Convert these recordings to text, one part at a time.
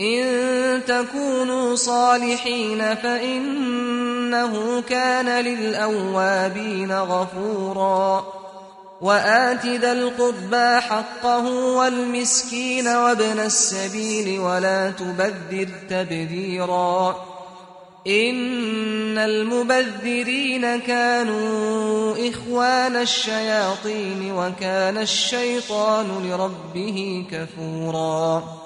إن تكونوا صالحين فإنه كان للأوابين غفورا. وآت ذا القربى حقه والمسكين وابن السبيل ولا تبذر تبذيرا. إن المبذرين كانوا إخوان الشياطين وكان الشيطان لربه كفوراً.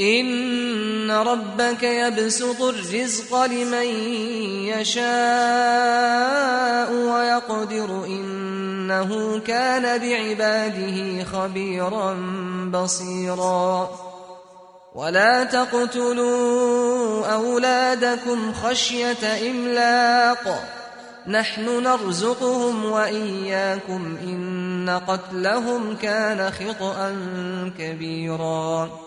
إن ربك يبسط الرزق لمن يشاء ويقدر إنه كان بعباده خبيرا بصيرا. ولا تقتلوا أولادكم خشية إملاق. نحن نرزقهم وإياكم إن قتلهم كان خطأ كبيراً.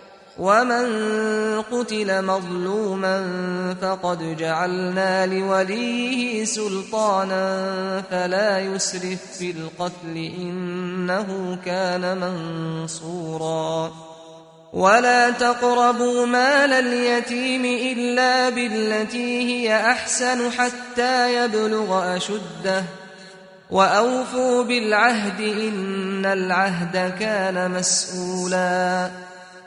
ومن قتل مظلوما فقد جعلنا لوليه سلطانا فلا يسرف في القتل إنه كان منصورا ولا تقربوا مال اليتيم إلا بالتي هي أحسن حتى يبلغ أشده وأوفوا بالعهد إن العهد كان مسؤولا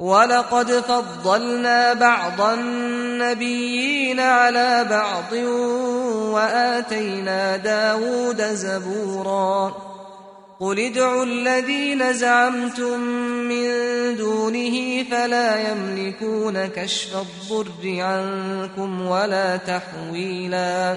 ولقد فضلنا بعض النبيين على بعض وآتينا داود زبورا. قل ادعوا الذين زعمتم من دونه فلا يملكون كشف الضر عنكم ولا تحويلا.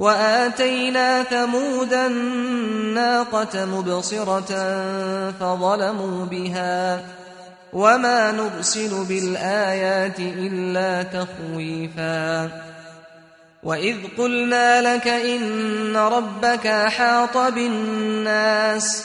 وآتينا ثمود الناقة مبصرة فظلموا بها وما نرسل بالآيات إلا تخويفا وإذ قلنا لك إن ربك أحاط بالناس